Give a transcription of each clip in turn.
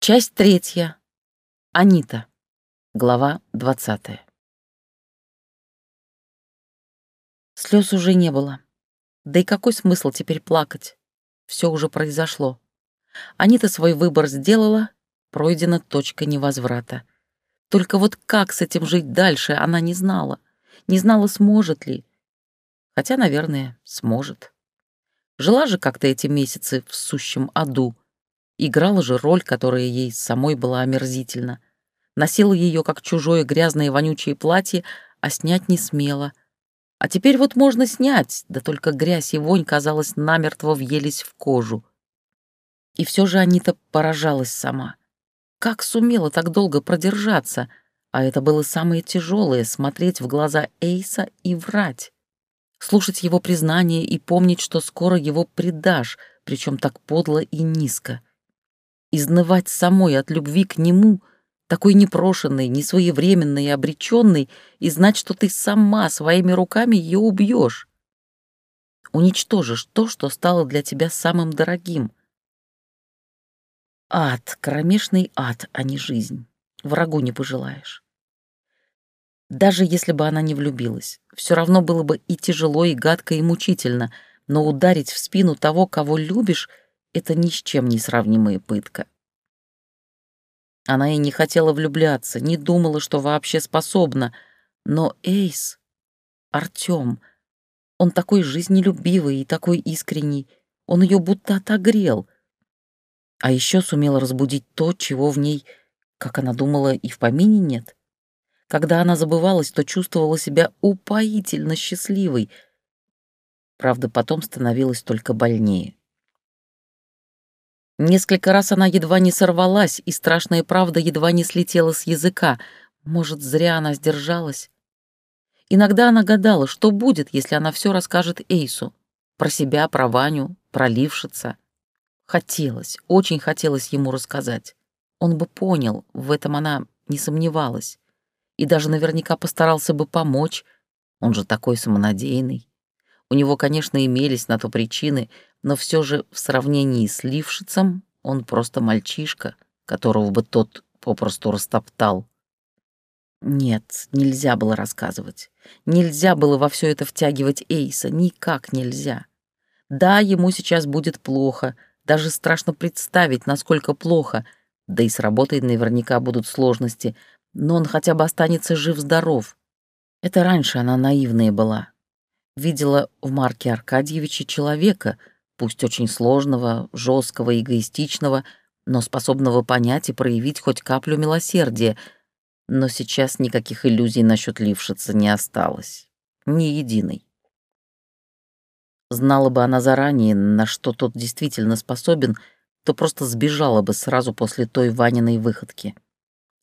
Часть третья. Анита. Глава двадцатая. Слез уже не было. Да и какой смысл теперь плакать? Все уже произошло. Анита свой выбор сделала, пройдена точка невозврата. Только вот как с этим жить дальше, она не знала. Не знала, сможет ли. Хотя, наверное, сможет. Жила же как-то эти месяцы в сущем аду. Играла же роль, которая ей самой была омерзительна. Носила ее как чужое грязное вонючее платье, а снять не смела. А теперь вот можно снять, да только грязь и вонь, казалось, намертво въелись в кожу. И все же Анита поражалась сама. Как сумела так долго продержаться? А это было самое тяжелое — смотреть в глаза Эйса и врать. Слушать его признание и помнить, что скоро его предашь, причем так подло и низко. Изнывать самой от любви к нему, такой непрошенной, несвоевременной и обреченной, и знать, что ты сама своими руками ее убьешь. Уничтожишь то, что стало для тебя самым дорогим — Ад, кромешный ад, а не жизнь. Врагу не пожелаешь. Даже если бы она не влюбилась, все равно было бы и тяжело, и гадко, и мучительно, но ударить в спину того, кого любишь, это ни с чем не сравнимая пытка. Она и не хотела влюбляться, не думала, что вообще способна, но Эйс, Артём, он такой жизнелюбивый и такой искренний, он ее будто отогрел — а еще сумела разбудить то, чего в ней, как она думала, и в помине нет. Когда она забывалась, то чувствовала себя упоительно счастливой. Правда, потом становилась только больнее. Несколько раз она едва не сорвалась, и страшная правда едва не слетела с языка. Может, зря она сдержалась. Иногда она гадала, что будет, если она все расскажет Эйсу. Про себя, про Ваню, про Лившица. Хотелось, очень хотелось ему рассказать. Он бы понял, в этом она не сомневалась. И даже наверняка постарался бы помочь. Он же такой самонадеянный. У него, конечно, имелись на то причины, но все же в сравнении с Лившицем он просто мальчишка, которого бы тот попросту растоптал. Нет, нельзя было рассказывать. Нельзя было во все это втягивать Эйса, никак нельзя. Да, ему сейчас будет плохо — даже страшно представить, насколько плохо. Да и с работой наверняка будут сложности. Но он хотя бы останется жив-здоров. Это раньше она наивная была. Видела в Марке Аркадьевиче человека, пусть очень сложного, жесткого, эгоистичного, но способного понять и проявить хоть каплю милосердия. Но сейчас никаких иллюзий насчет Лившица не осталось. Ни единой. Знала бы она заранее, на что тот действительно способен, то просто сбежала бы сразу после той Ваниной выходки.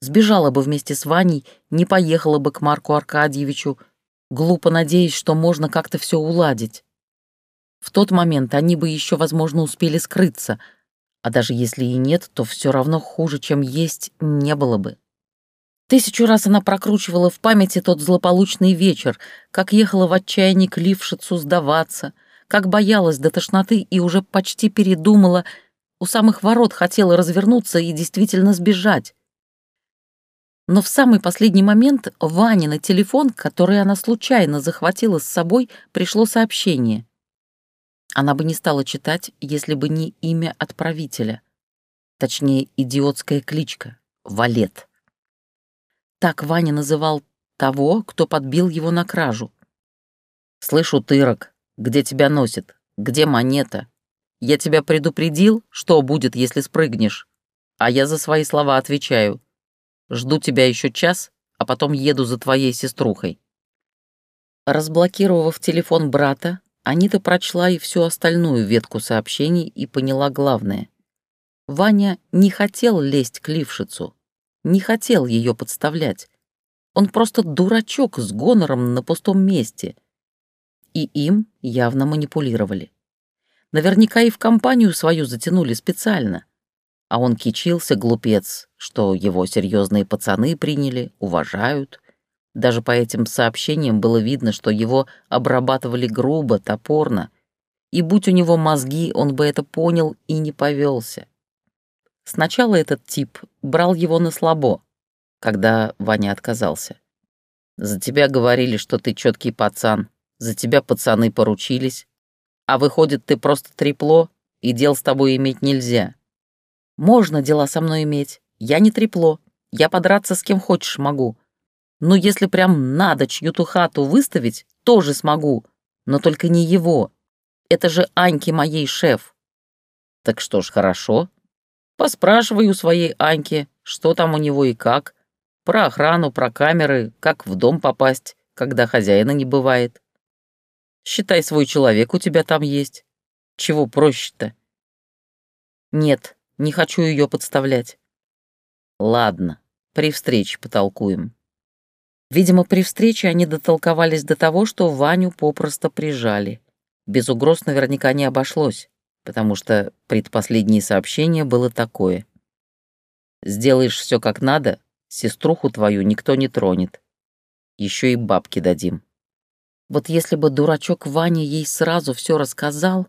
Сбежала бы вместе с Ваней, не поехала бы к Марку Аркадьевичу, глупо надеясь, что можно как-то все уладить. В тот момент они бы еще, возможно, успели скрыться, а даже если и нет, то все равно хуже, чем есть, не было бы. Тысячу раз она прокручивала в памяти тот злополучный вечер, как ехала в отчаянии к Лившицу сдаваться — как боялась до тошноты и уже почти передумала, у самых ворот хотела развернуться и действительно сбежать. Но в самый последний момент Ване на телефон, который она случайно захватила с собой, пришло сообщение. Она бы не стала читать, если бы не имя отправителя. Точнее, идиотская кличка — Валет. Так Ваня называл того, кто подбил его на кражу. «Слышу, тырок, где тебя носит? Где монета? Я тебя предупредил, что будет, если спрыгнешь. А я за свои слова отвечаю. Жду тебя еще час, а потом еду за твоей сеструхой». Разблокировав телефон брата, Анита прочла и всю остальную ветку сообщений и поняла главное. Ваня не хотел лезть к Лившицу, не хотел ее подставлять. Он просто дурачок с гонором на пустом месте — и им явно манипулировали. Наверняка и в компанию свою затянули специально. А он кичился, глупец, что его серьезные пацаны приняли, уважают. Даже по этим сообщениям было видно, что его обрабатывали грубо, топорно. И будь у него мозги, он бы это понял и не повелся. сначала этот тип брал его на слабо, когда Ваня отказался. За тебя говорили, что ты четкий пацан, за тебя пацаны поручились, а выходит, ты просто трепло, и дел с тобой иметь нельзя. Можно дела со мной иметь, я не трепло, я подраться с кем хочешь могу. Но если прям надо чью-то хату выставить, тоже смогу, но только не его. Это же Аньки моей шеф. Так что ж, хорошо. Поспрашивай у своей Аньки, что там у него и как. Про охрану, про камеры, как в дом попасть, когда хозяина не бывает. Считай, свой человек у тебя там есть. Чего проще-то? Нет, не хочу ее подставлять. Ладно, при встрече потолкуем. Видимо, при встрече они дотолковались до того, что Ваню попросто прижали. Без угроз наверняка не обошлось, потому что предпоследнее сообщение было такое. «Сделаешь все как надо, Сеструху твою никто не тронет. Еще и бабки дадим. Вот если бы дурачок Ваня ей сразу все рассказал,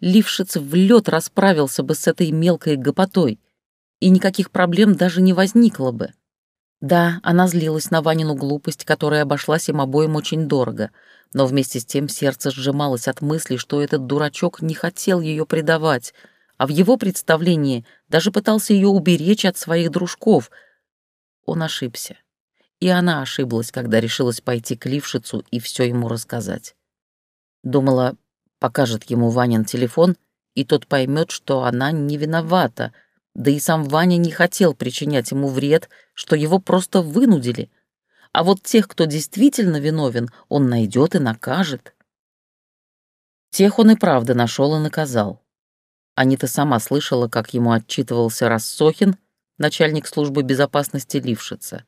Лившиц в лед расправился бы с этой мелкой гопотой, и никаких проблем даже не возникло бы. Да, она злилась на Ванину глупость, которая обошлась им обоим очень дорого, но вместе с тем сердце сжималось от мысли, что этот дурачок не хотел ее предавать, а в его представлении даже пытался ее уберечь от своих дружков — он ошибся. И она ошиблась, когда решилась пойти к Лившицу и все ему рассказать. Думала, покажет ему Ванин телефон, и тот поймет, что она не виновата, да и сам Ваня не хотел причинять ему вред, что его просто вынудили. А вот тех, кто действительно виновен, он найдет и накажет. Тех он и правда нашел и наказал. Анита сама слышала, как ему отчитывался Рассохин, начальник службы безопасности Лившица.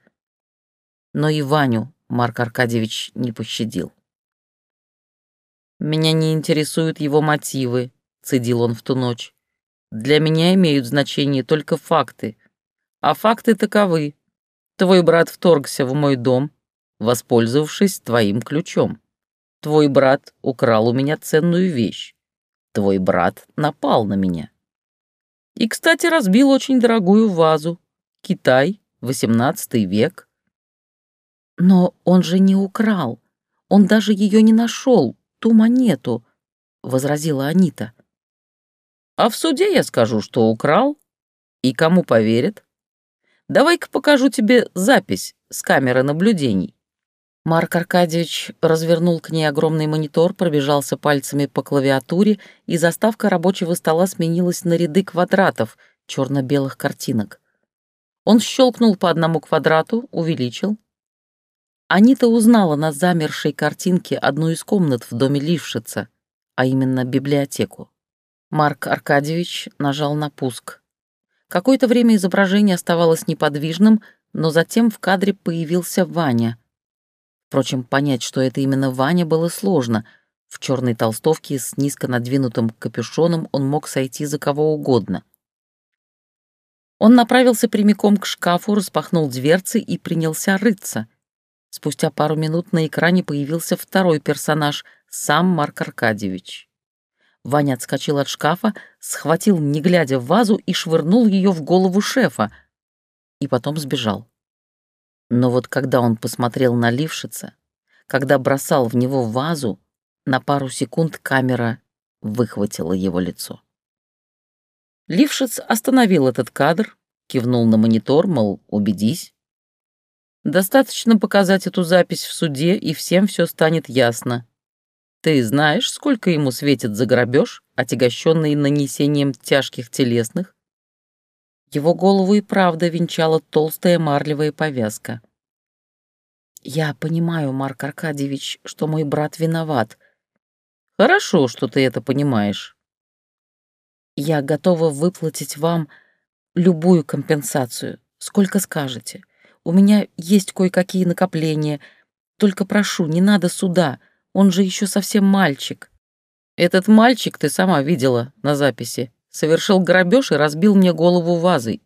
Но и Ваню Марк Аркадьевич не пощадил. «Меня не интересуют его мотивы», — цедил он в ту ночь. «Для меня имеют значение только факты. А факты таковы. Твой брат вторгся в мой дом, воспользовавшись твоим ключом. Твой брат украл у меня ценную вещь. Твой брат напал на меня. И, кстати, разбил очень дорогую вазу. Китай, XVIII век. Но он же не украл. Он даже ее не нашел, ту монету, — возразила Анита. А в суде я скажу, что украл. И кому поверят? Давай-ка покажу тебе запись с камеры наблюдений. Марк Аркадьевич развернул к ней огромный монитор, пробежался пальцами по клавиатуре, и заставка рабочего стола сменилась на ряды квадратов, черно-белых картинок. Он щелкнул по одному квадрату, увеличил. Анита узнала на замершей картинке одну из комнат в доме Лившица, а именно библиотеку. Марк Аркадьевич нажал на пуск. Какое-то время изображение оставалось неподвижным, но затем в кадре появился Ваня — Впрочем, понять, что это именно Ваня, было сложно. В черной толстовке с низко надвинутым капюшоном он мог сойти за кого угодно. Он направился прямиком к шкафу, распахнул дверцы и принялся рыться. Спустя пару минут на экране появился второй персонаж, сам Марк Аркадьевич. Ваня отскочил от шкафа, схватил, не глядя в вазу, и швырнул ее в голову шефа, и потом сбежал. Но вот когда он посмотрел на Лившица, когда бросал в него вазу, на пару секунд камера выхватила его лицо. Лившиц остановил этот кадр, кивнул на монитор, мол, убедись. Достаточно показать эту запись в суде, и всем все станет ясно. Ты знаешь, сколько ему светит за грабеж, отягощенный нанесением тяжких телесных, его голову и правда венчала толстая марлевая повязка. «Я понимаю, Марк Аркадьевич, что мой брат виноват. Хорошо, что ты это понимаешь. Я готова выплатить вам любую компенсацию, сколько скажете. У меня есть кое-какие накопления. Только прошу, не надо суда, он же еще совсем мальчик». «Этот мальчик, ты сама видела на записи, совершил грабеж и разбил мне голову вазой.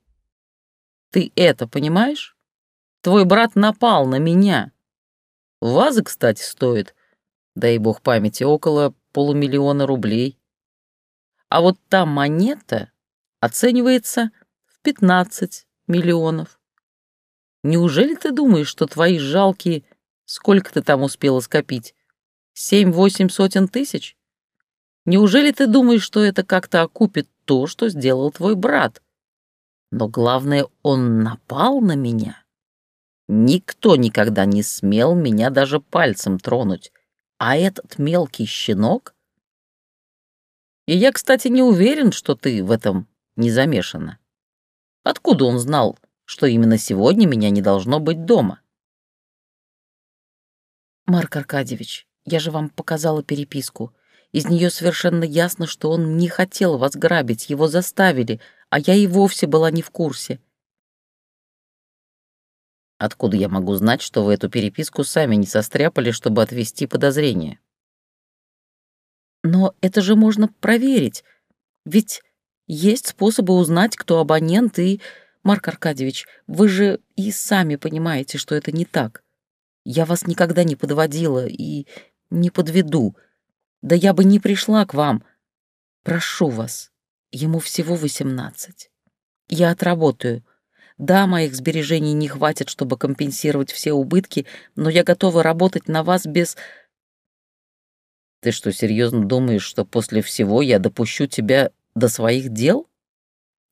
Ты это понимаешь? Твой брат напал на меня. Ваза, кстати, стоит, дай бог памяти, около полумиллиона рублей. А вот та монета оценивается пятнадцать миллионов. Неужели ты думаешь, что твои жалкие... Сколько ты там успела скопить? Семь-восемь сотен тысяч? Неужели ты думаешь, что это как-то окупит то, что сделал твой брат? Но главное, он напал на меня. Никто никогда не смел меня даже пальцем тронуть. А этот мелкий щенок... И я, кстати, не уверен, что ты в этом не замешана. Откуда он знал, что именно сегодня меня не должно быть дома? Марк Аркадьевич, я же вам показала переписку. Из нее совершенно ясно, что он не хотел вас грабить, его заставили, а я и вовсе была не в курсе. Откуда я могу знать, что вы эту переписку сами не состряпали, чтобы отвести подозрение? Но это же можно проверить. Ведь есть способы узнать, кто абонент, и... Марк Аркадьевич, вы же и сами понимаете, что это не так. Я вас никогда не подводила и не подведу. Да я бы не пришла к вам. Прошу вас, ему всего восемнадцать. Я отработаю. Да, моих сбережений не хватит, чтобы компенсировать все убытки, но я готова работать на вас без... Ты что, серьезно думаешь, что после всего я допущу тебя до своих дел?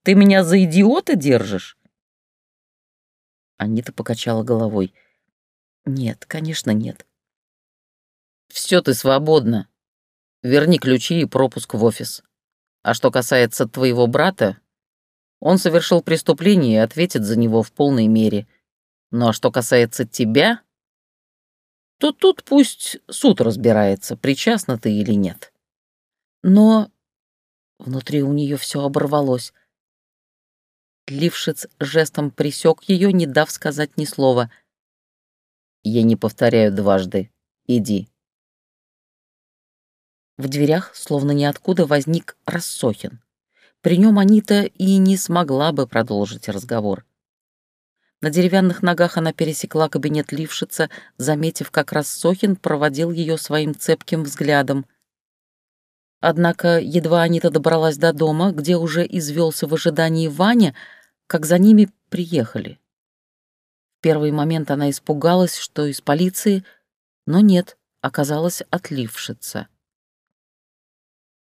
Ты меня за идиота держишь?» Анита покачала головой. «Нет, конечно, нет». «Все, ты свободна. Верни ключи и пропуск в офис. А что касается твоего брата, он совершил преступление и ответит за него в полной мере. Ну а что касается тебя, то тут пусть суд разбирается, причастна ты или нет. Но внутри у нее все оборвалось. Лившиц жестом присек ее, не дав сказать ни слова. «Я не повторяю дважды. Иди». В дверях, словно ниоткуда, возник Рассохин. При нем Анита и не смогла бы продолжить разговор. На деревянных ногах она пересекла кабинет Лившица, заметив, как Рассохин проводил ее своим цепким взглядом. Однако едва Анита добралась до дома, где уже извелся в ожидании Ваня, как за ними приехали. В первый момент она испугалась, что из полиции, но нет, оказалось отлившица.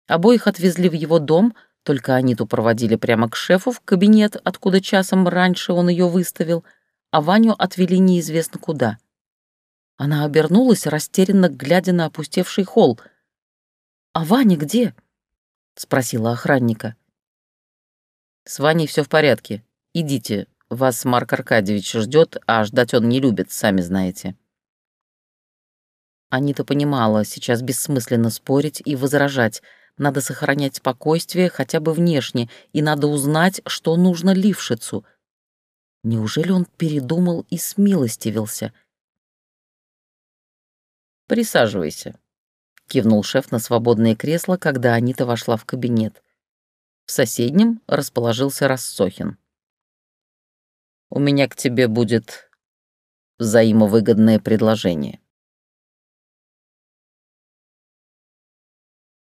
Обоих отвезли в его дом, только Аниту проводили прямо к шефу в кабинет, откуда часом раньше он ее выставил, а Ваню отвели неизвестно куда. Она обернулась, растерянно глядя на опустевший холл. «А Ваня где?» — спросила охранника. «С Ваней все в порядке. Идите, вас Марк Аркадьевич ждет, а ждать он не любит, сами знаете». Анита понимала, сейчас бессмысленно спорить и возражать. Надо сохранять спокойствие хотя бы внешне, и надо узнать, что нужно Лившицу. Неужели он передумал и смилостивился? «Присаживайся», — кивнул шеф на свободное кресло, когда Анита вошла в кабинет. В соседнем расположился Рассохин у меня к тебе будет взаимовыгодное предложение.